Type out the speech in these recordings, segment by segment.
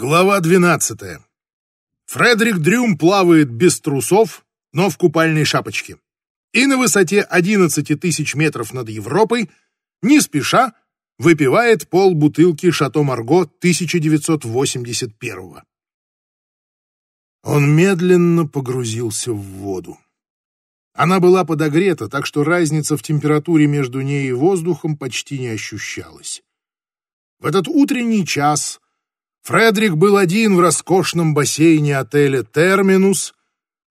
Глава 12. Фредерик Дрюм плавает без трусов, но в купальной шапочке. И на высоте 11 тысяч метров над Европой, не спеша, выпивает пол бутылки «Шато Марго» 1981 Он медленно погрузился в воду. Она была подогрета, так что разница в температуре между ней и воздухом почти не ощущалась. В этот утренний час Фредерик был один в роскошном бассейне отеля «Терминус»,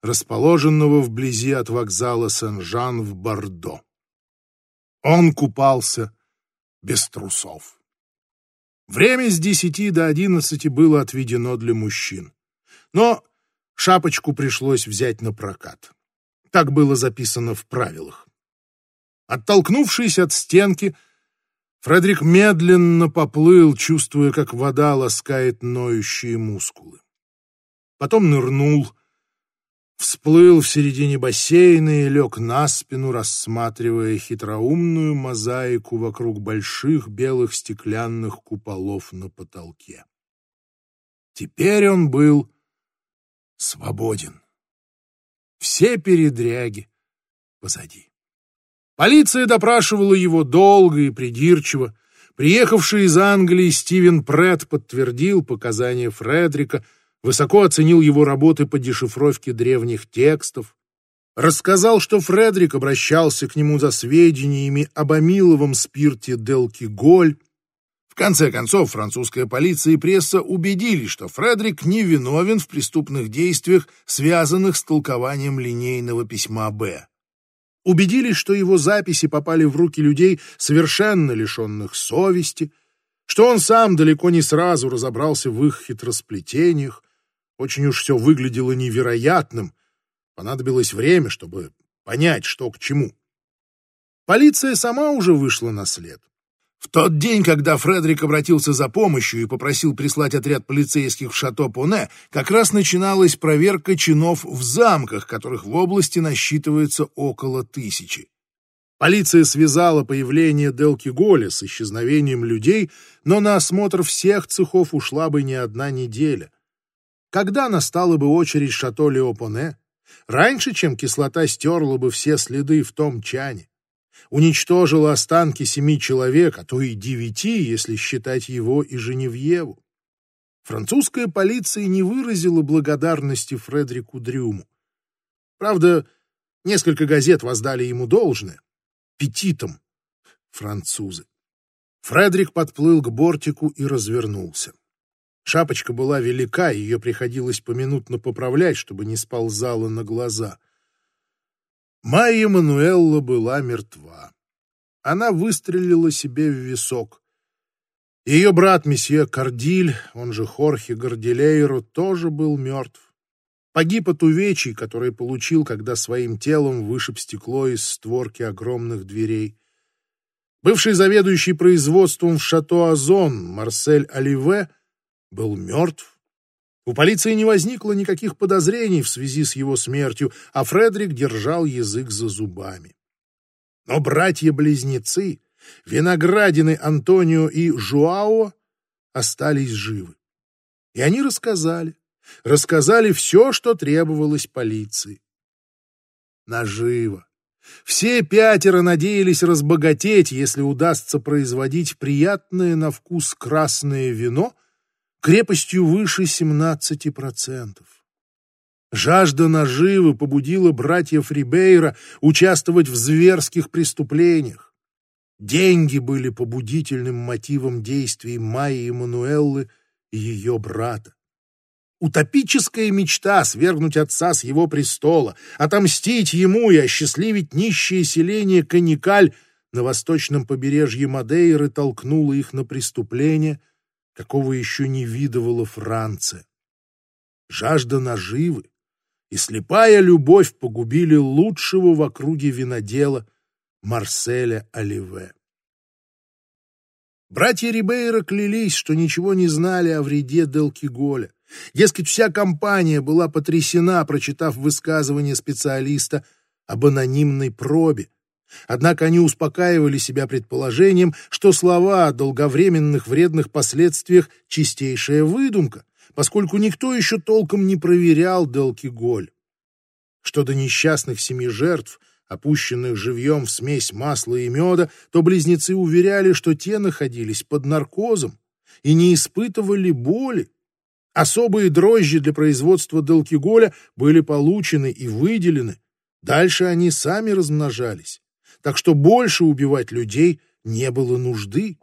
расположенного вблизи от вокзала Сен-Жан в Бордо. Он купался без трусов. Время с десяти до одиннадцати было отведено для мужчин. Но шапочку пришлось взять на прокат. Так было записано в правилах. Оттолкнувшись от стенки, Фредерик медленно поплыл, чувствуя, как вода ласкает ноющие мускулы. Потом нырнул, всплыл в середине бассейна и лег на спину, рассматривая хитроумную мозаику вокруг больших белых стеклянных куполов на потолке. Теперь он был свободен. Все передряги позади. Полиция допрашивала его долго и придирчиво. Приехавший из Англии Стивен Прэтт подтвердил показания Фредрика, высоко оценил его работы по дешифровке древних текстов, рассказал, что Фредрик обращался к нему за сведениями об амиловом спирте Делки-Голь. В конце концов, французская полиция и пресса убедились, что Фредрик не виновен в преступных действиях, связанных с толкованием линейного письма «Б» убедились, что его записи попали в руки людей, совершенно лишенных совести, что он сам далеко не сразу разобрался в их хитросплетениях, очень уж все выглядело невероятным, понадобилось время, чтобы понять, что к чему. Полиция сама уже вышла на след. В тот день, когда Фредерик обратился за помощью и попросил прислать отряд полицейских в Шато-Поне, как раз начиналась проверка чинов в замках, которых в области насчитывается около тысячи. Полиция связала появление Делки Голя с исчезновением людей, но на осмотр всех цехов ушла бы не одна неделя. Когда настала бы очередь Шато Леопоне? Раньше, чем кислота стерла бы все следы в том чане уничтожила останки семи человек, а то и девяти, если считать его и Женевьеву. Французская полиция не выразила благодарности Фредерику Дрюму. Правда, несколько газет воздали ему должное. Петитом. Французы. Фредерик подплыл к бортику и развернулся. Шапочка была велика, ее приходилось поминутно поправлять, чтобы не сползала на глаза. Майя Мануэлла была мертва. Она выстрелила себе в висок. Ее брат месье Кардиль, он же Хорхе Гордилейро, тоже был мертв. Погиб от увечий, которые получил, когда своим телом вышиб стекло из створки огромных дверей. Бывший заведующий производством в Шато Азон Марсель Оливе был мертв у полиции не возникло никаких подозрений в связи с его смертью, а Фредерик держал язык за зубами. Но братья-близнецы, Виноградины Антонио и Жуао, остались живы. И они рассказали, рассказали все, что требовалось полиции. Наживо. Все пятеро надеялись разбогатеть, если удастся производить приятное на вкус красное вино — крепостью выше 17%. Жажда наживы побудила братьев Рибейра участвовать в зверских преступлениях. Деньги были побудительным мотивом действий Майи Эммануэллы и ее брата. Утопическая мечта свергнуть отца с его престола, отомстить ему и осчастливить нищее селение Каникаль на восточном побережье Мадейры толкнула их на преступление — какого еще не видывала Франция. Жажда наживы и слепая любовь погубили лучшего в округе винодела Марселя Оливе. Братья Рибейра клялись, что ничего не знали о вреде Делкиголя. Дескать, вся компания была потрясена, прочитав высказывание специалиста об анонимной пробе, Однако они успокаивали себя предположением, что слова о долговременных вредных последствиях — чистейшая выдумка, поскольку никто еще толком не проверял Делкиголь. Что до несчастных семи жертв, опущенных живьем в смесь масла и меда, то близнецы уверяли, что те находились под наркозом и не испытывали боли. Особые дрожжи для производства Делкиголя были получены и выделены. Дальше они сами размножались. Так что больше убивать людей не было нужды.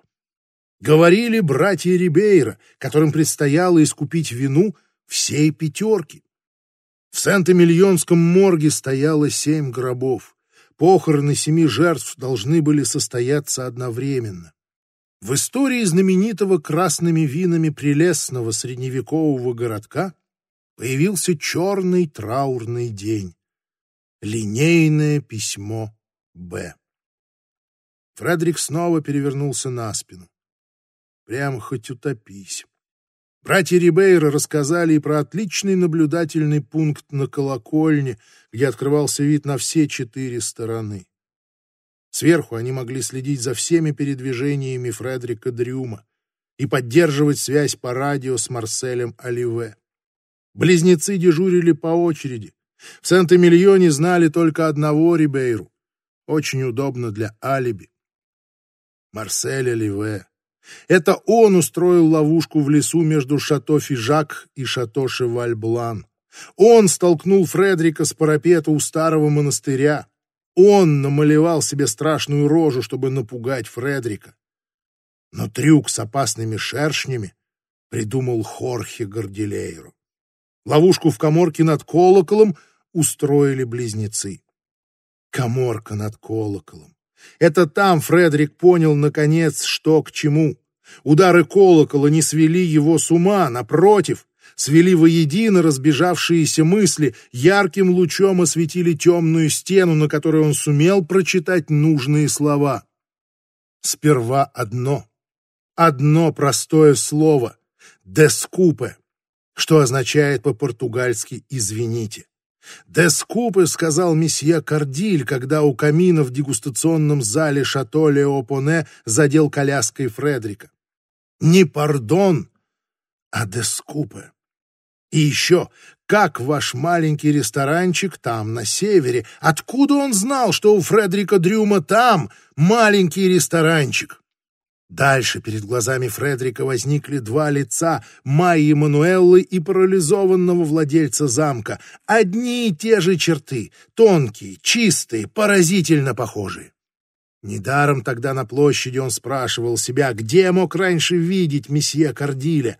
Говорили братья Рибейра, которым предстояло искупить вину всей пятерки. В Сент-Эмильонском морге стояло семь гробов. Похороны семи жертв должны были состояться одновременно. В истории знаменитого красными винами прелестного средневекового городка появился черный траурный день. Линейное письмо Б. Фредерик снова перевернулся на спину. Прямо хоть утопись. Братья Рибейра рассказали и про отличный наблюдательный пункт на колокольне, где открывался вид на все четыре стороны. Сверху они могли следить за всеми передвижениями Фредерика Дрюма и поддерживать связь по радио с Марселем Оливе. Близнецы дежурили по очереди. В Сент-Эмильоне знали только одного Рибейру. Очень удобно для алиби. Марсель Оливе. Это он устроил ловушку в лесу между шато Фижак и шато Шеваль-Блан. Он столкнул Фредрика с парапета у старого монастыря. Он намалевал себе страшную рожу, чтобы напугать Фредрика. Но трюк с опасными шершнями придумал Хорхе Горделейро. Ловушку в коморке над колоколом устроили близнецы. Коморка над колоколом. Это там Фредерик понял, наконец, что к чему. Удары колокола не свели его с ума, напротив, свели воедино разбежавшиеся мысли, ярким лучом осветили темную стену, на которой он сумел прочитать нужные слова. Сперва одно, одно простое слово — «дескупе», что означает по-португальски «извините». «Дескупе», — сказал месье Кардиль, когда у камина в дегустационном зале шато Леопоне задел коляской Фредрика. «Не пардон, а дескупе». И еще, как ваш маленький ресторанчик там, на севере? Откуда он знал, что у Фредерика Дрюма там маленький ресторанчик? Дальше перед глазами Фредерика возникли два лица — Майи Мануэллы и парализованного владельца замка. Одни и те же черты, тонкие, чистые, поразительно похожие. Недаром тогда на площади он спрашивал себя, где мог раньше видеть месье Кардиля?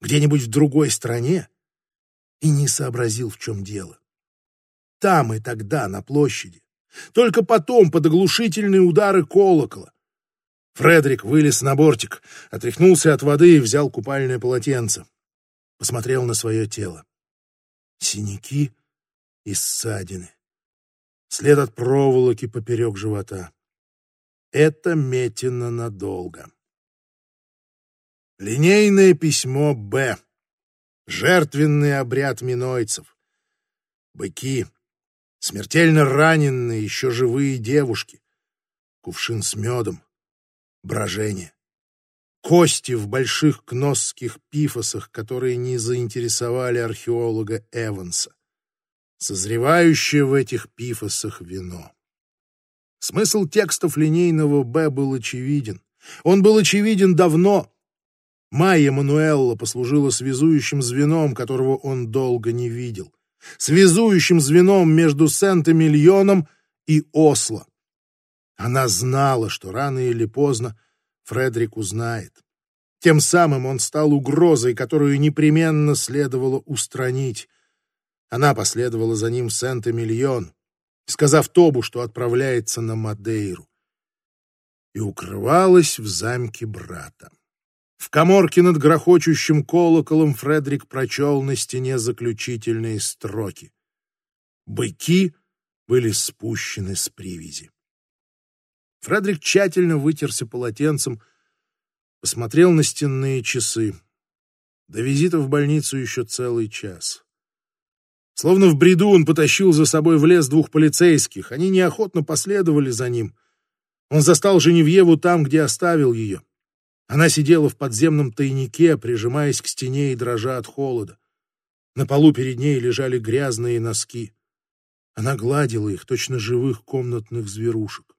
Где-нибудь в другой стране? и не сообразил, в чем дело. Там и тогда, на площади. Только потом, под оглушительные удары колокола. Фредерик вылез на бортик, отряхнулся от воды и взял купальное полотенце. Посмотрел на свое тело. Синяки и ссадины. След от проволоки поперек живота. Это метено надолго. Линейное письмо «Б» жертвенный обряд минойцев. Быки, смертельно раненые, еще живые девушки, кувшин с медом, брожение. Кости в больших кносских пифосах, которые не заинтересовали археолога Эванса. Созревающее в этих пифосах вино. Смысл текстов линейного «Б» был очевиден. Он был очевиден давно, Майя Мануэлла послужила связующим звеном, которого он долго не видел. Связующим звеном между Сент-Эмильоном и Осло. Она знала, что рано или поздно Фредерик узнает. Тем самым он стал угрозой, которую непременно следовало устранить. Она последовала за ним в Сент-Эмильон, сказав Тобу, что отправляется на Мадейру, и укрывалась в замке брата. В коморке над грохочущим колоколом Фредерик прочел на стене заключительные строки. Быки были спущены с привязи. Фредерик тщательно вытерся полотенцем, посмотрел на стенные часы. До визита в больницу еще целый час. Словно в бреду он потащил за собой в лес двух полицейских. Они неохотно последовали за ним. Он застал Женевьеву там, где оставил ее. Она сидела в подземном тайнике, прижимаясь к стене и дрожа от холода. На полу перед ней лежали грязные носки. Она гладила их, точно живых комнатных зверушек.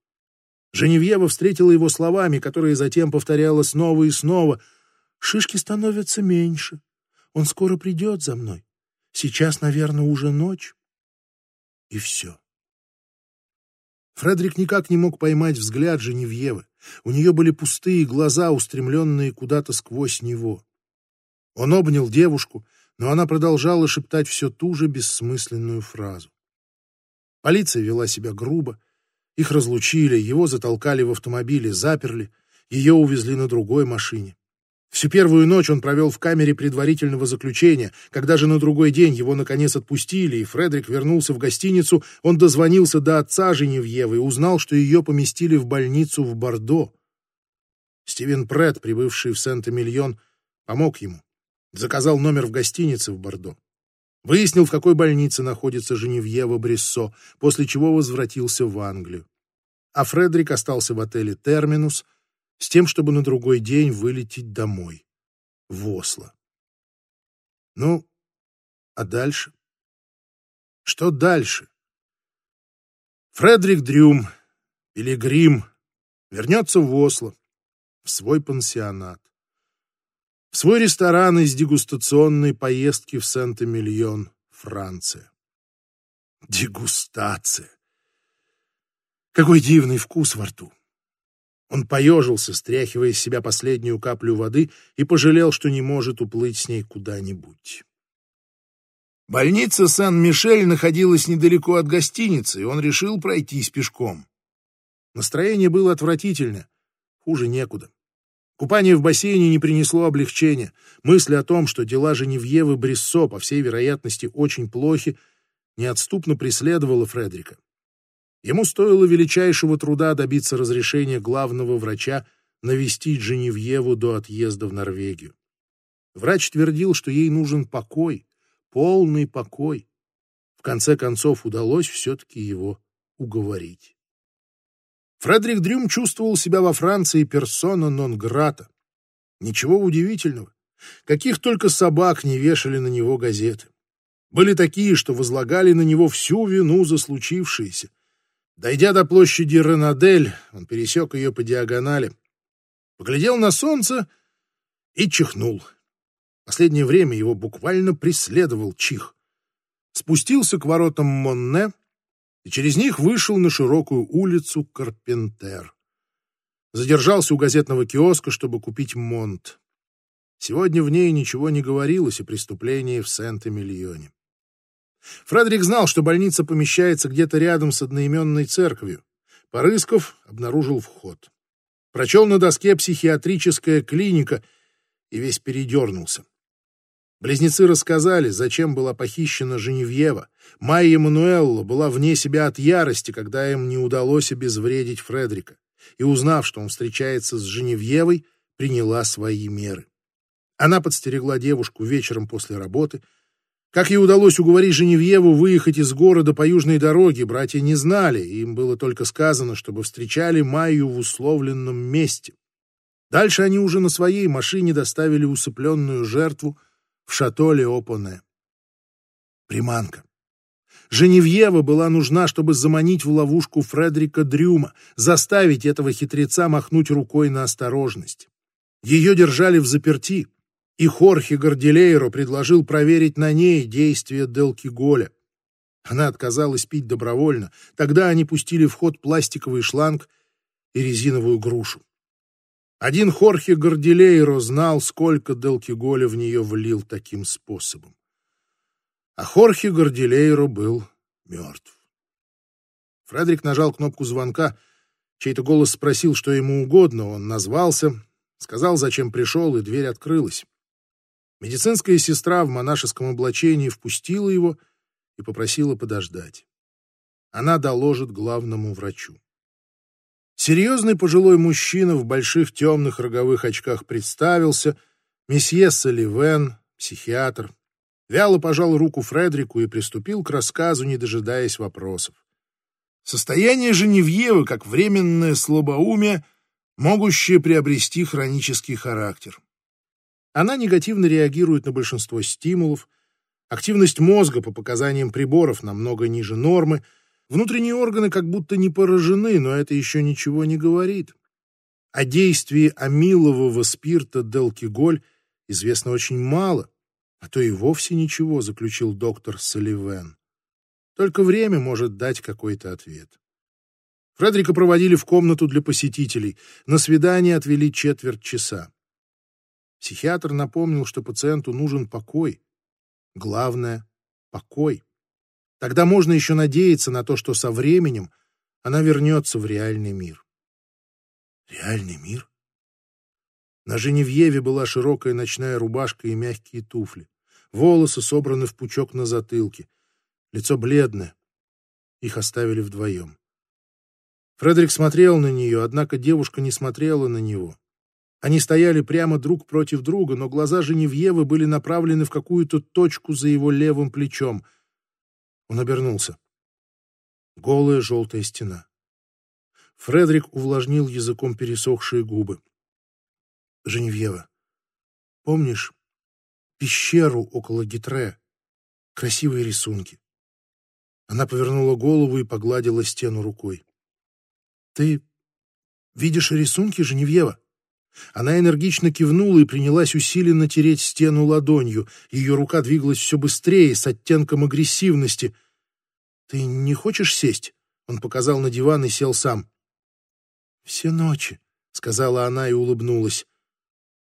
Женевьева встретила его словами, которые затем повторяла снова и снова. «Шишки становятся меньше. Он скоро придет за мной. Сейчас, наверное, уже ночь». И все. Фредерик никак не мог поймать взгляд Женевьевы. У нее были пустые глаза, устремленные куда-то сквозь него. Он обнял девушку, но она продолжала шептать все ту же бессмысленную фразу. Полиция вела себя грубо. Их разлучили, его затолкали в автомобиле, заперли, ее увезли на другой машине. Всю первую ночь он провел в камере предварительного заключения. Когда же на другой день его наконец отпустили, и Фредерик вернулся в гостиницу, он дозвонился до отца Женевьевы и узнал, что ее поместили в больницу в Бордо. Стивен Прэтт, прибывший в Сент-Эмильон, помог ему. Заказал номер в гостинице в Бордо. Выяснил, в какой больнице находится Женевьева Брессо, после чего возвратился в Англию. А Фредерик остался в отеле «Терминус», с тем, чтобы на другой день вылететь домой, в Осло. Ну, а дальше? Что дальше? Фредерик Дрюм, пилигрим, вернется в Осло, в свой пансионат, в свой ресторан из дегустационной поездки в Сент-Эмильон, Франция. Дегустация! Какой дивный вкус во рту! Он поежился, стряхивая из себя последнюю каплю воды, и пожалел, что не может уплыть с ней куда-нибудь. Больница Сан-Мишель находилась недалеко от гостиницы, и он решил пройтись пешком. Настроение было отвратительное, хуже некуда. Купание в бассейне не принесло облегчения. Мысль о том, что дела Женевьевы Бриссо, по всей вероятности, очень плохи, неотступно преследовала Фредерика. Ему стоило величайшего труда добиться разрешения главного врача навестить Женевьеву до отъезда в Норвегию. Врач твердил, что ей нужен покой, полный покой. В конце концов удалось все-таки его уговорить. Фредерик Дрюм чувствовал себя во Франции персона нон-грата. Ничего удивительного. Каких только собак не вешали на него газеты. Были такие, что возлагали на него всю вину за случившееся, Дойдя до площади Ренадель, он пересек ее по диагонали, поглядел на солнце и чихнул. Последнее время его буквально преследовал чих. Спустился к воротам Монне и через них вышел на широкую улицу Карпентер. Задержался у газетного киоска, чтобы купить Монт. Сегодня в ней ничего не говорилось о преступлении в Сент-Эмильоне. Фредерик знал, что больница помещается где-то рядом с одноименной церковью. Порысков обнаружил вход. Прочел на доске «Психиатрическая клиника» и весь передернулся. Близнецы рассказали, зачем была похищена Женевьева. Майя Мануэлла была вне себя от ярости, когда им не удалось обезвредить Фредерика. И, узнав, что он встречается с Женевьевой, приняла свои меры. Она подстерегла девушку вечером после работы — как ей удалось уговорить Женевьеву выехать из города по южной дороге, братья не знали, им было только сказано, чтобы встречали Майю в условленном месте. Дальше они уже на своей машине доставили усыпленную жертву в шато Леопоне. Приманка. Женевьева была нужна, чтобы заманить в ловушку Фредерика Дрюма, заставить этого хитреца махнуть рукой на осторожность. Ее держали в заперти, и Хорхе Горделейро предложил проверить на ней действие Делкиголя. Она отказалась пить добровольно. Тогда они пустили в ход пластиковый шланг и резиновую грушу. Один Хорхе Горделейро знал, сколько Делкиголя в нее влил таким способом. А Хорхе Горделейро был мертв. Фредерик нажал кнопку звонка. Чей-то голос спросил, что ему угодно. Он назвался, сказал, зачем пришел, и дверь открылась. Медицинская сестра в монашеском облачении впустила его и попросила подождать. Она доложит главному врачу. Серьезный пожилой мужчина в больших темных роговых очках представился, месье Салливен, психиатр, вяло пожал руку Фредрику и приступил к рассказу, не дожидаясь вопросов. Состояние Женевьевы, как временное слабоумие, могущее приобрести хронический характер. Она негативно реагирует на большинство стимулов, активность мозга по показаниям приборов намного ниже нормы, внутренние органы как будто не поражены, но это еще ничего не говорит. О действии амилового спирта делкиголь известно очень мало, а то и вовсе ничего, заключил доктор Салливен. Только время может дать какой-то ответ. Фредрика проводили в комнату для посетителей. На свидание отвели четверть часа. Психиатр напомнил, что пациенту нужен покой. Главное — покой. Тогда можно еще надеяться на то, что со временем она вернется в реальный мир. Реальный мир? На Женевьеве была широкая ночная рубашка и мягкие туфли. Волосы собраны в пучок на затылке. Лицо бледное. Их оставили вдвоем. Фредерик смотрел на нее, однако девушка не смотрела на него. Они стояли прямо друг против друга, но глаза Женевьевы были направлены в какую-то точку за его левым плечом. Он обернулся. Голая желтая стена. Фредерик увлажнил языком пересохшие губы. Женевьева, помнишь пещеру около Гитре? Красивые рисунки. Она повернула голову и погладила стену рукой. Ты видишь рисунки, Женевьева? Она энергично кивнула и принялась усиленно тереть стену ладонью. Ее рука двигалась все быстрее, с оттенком агрессивности. «Ты не хочешь сесть?» Он показал на диван и сел сам. «Все ночи», — сказала она и улыбнулась.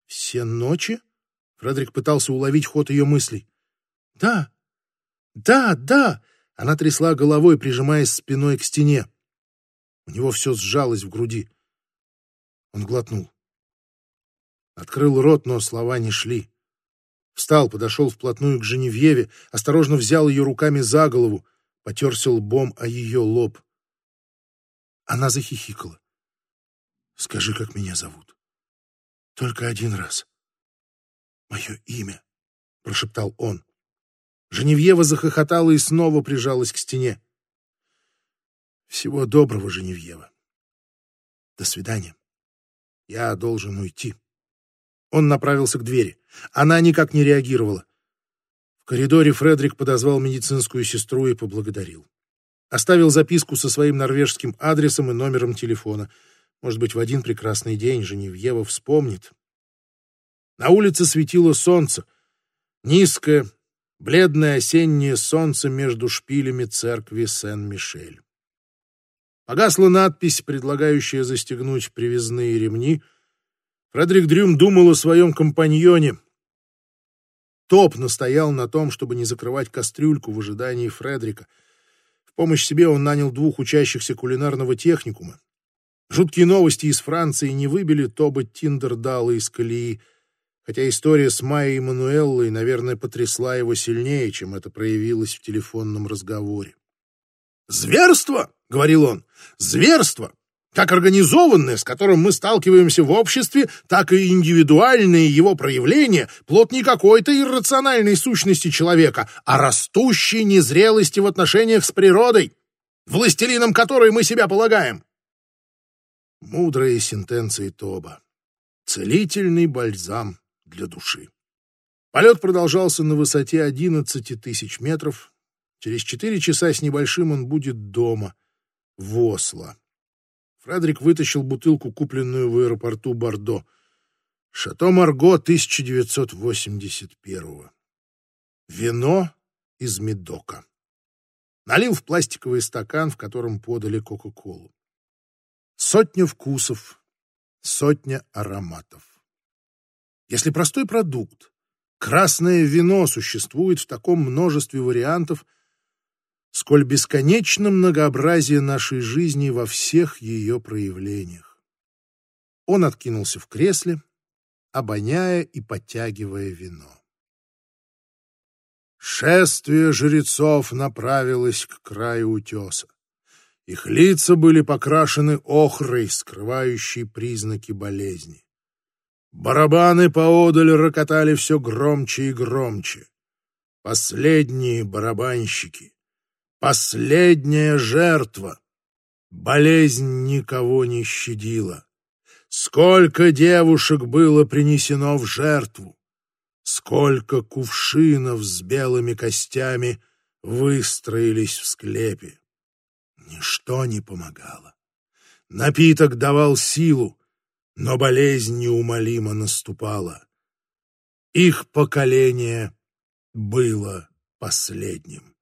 «Все ночи?» Фредерик пытался уловить ход ее мыслей. «Да, да, да!» Она трясла головой, прижимаясь спиной к стене. У него все сжалось в груди. Он глотнул. Открыл рот, но слова не шли. Встал, подошел вплотную к Женевьеве, осторожно взял ее руками за голову, потерся лбом о ее лоб. Она захихикала. «Скажи, как меня зовут. Только один раз. Мое имя», — прошептал он. Женевьева захохотала и снова прижалась к стене. Всего доброго, Женевьева. До свидания. Я должен уйти. Он направился к двери. Она никак не реагировала. В коридоре Фредерик подозвал медицинскую сестру и поблагодарил. Оставил записку со своим норвежским адресом и номером телефона. Может быть, в один прекрасный день Женевьева вспомнит. На улице светило солнце. Низкое, бледное осеннее солнце между шпилями церкви Сен-Мишель. Погасла надпись, предлагающая застегнуть привязные ремни. Фредерик Дрюм думал о своем компаньоне. Топ настоял на том, чтобы не закрывать кастрюльку в ожидании Фредерика. В помощь себе он нанял двух учащихся кулинарного техникума. Жуткие новости из Франции не выбили Тоба Тиндердала из колеи, хотя история с Майей Мануэллой, наверное, потрясла его сильнее, чем это проявилось в телефонном разговоре. «Зверство!» — говорил он. «Зверство! Как организованное, с которым мы сталкиваемся в обществе, так и индивидуальные его проявления — плод не какой-то иррациональной сущности человека, а растущей незрелости в отношениях с природой, властелином которой мы себя полагаем». Мудрые сентенции Тоба. Целительный бальзам для души. Полет продолжался на высоте 11 тысяч метров, Через четыре часа с небольшим он будет дома, в Осло. Фредерик вытащил бутылку, купленную в аэропорту Бордо. Шато Марго 1981 Вино из Медока. Налил в пластиковый стакан, в котором подали Кока-Колу. Сотня вкусов, сотня ароматов. Если простой продукт, красное вино, существует в таком множестве вариантов, сколь бесконечно многообразие нашей жизни во всех ее проявлениях. Он откинулся в кресле, обоняя и подтягивая вино. Шествие жрецов направилось к краю утеса. Их лица были покрашены охрой, скрывающей признаки болезни. Барабаны поодаль рокотали все громче и громче. Последние барабанщики Последняя жертва. Болезнь никого не щадила. Сколько девушек было принесено в жертву, сколько кувшинов с белыми костями выстроились в склепе. Ничто не помогало. Напиток давал силу, но болезнь неумолимо наступала. Их поколение было последним.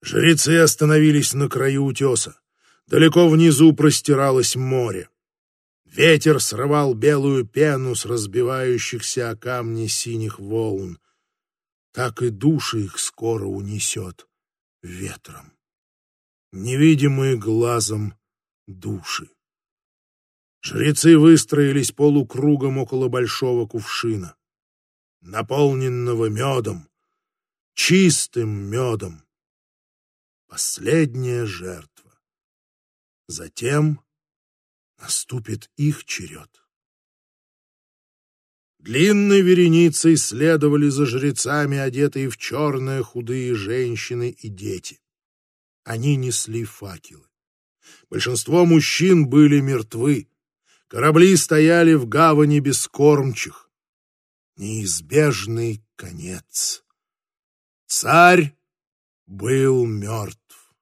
Жрецы остановились на краю утеса. Далеко внизу простиралось море. Ветер срывал белую пену с разбивающихся о камни синих волн. Так и души их скоро унесет ветром. Невидимые глазом души. Жрецы выстроились полукругом около большого кувшина, наполненного медом, чистым медом. Последняя жертва. Затем наступит их черед. Длинной вереницей следовали за жрецами, одетые в черное худые женщины и дети. Они несли факелы. Большинство мужчин были мертвы. Корабли стояли в гавани без кормчих. Неизбежный конец. Царь был мертв.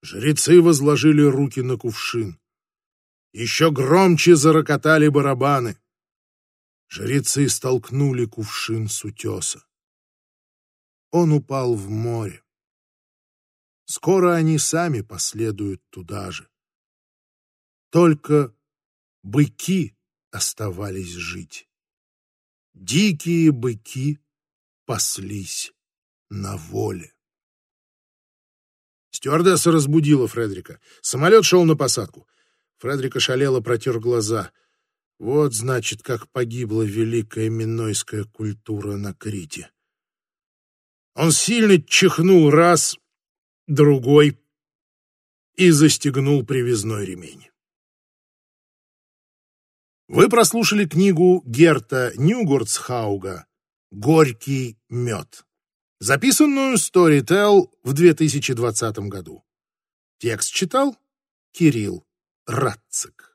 Жрецы возложили руки на кувшин. Еще громче зарокотали барабаны. Жрецы столкнули кувшин с утеса. Он упал в море. Скоро они сами последуют туда же. Только быки оставались жить. Дикие быки паслись на воле. Стюардесса разбудила Фредерика. Самолет шел на посадку. Фредерик ошалело протер глаза. Вот, значит, как погибла великая минойская культура на Крите. Он сильно чихнул раз, другой и застегнул привязной ремень. Вы прослушали книгу Герта Ньюгорцхауга «Горький мед», записанную Storytel в 2020 году. Текст читал Кирилл Радцик.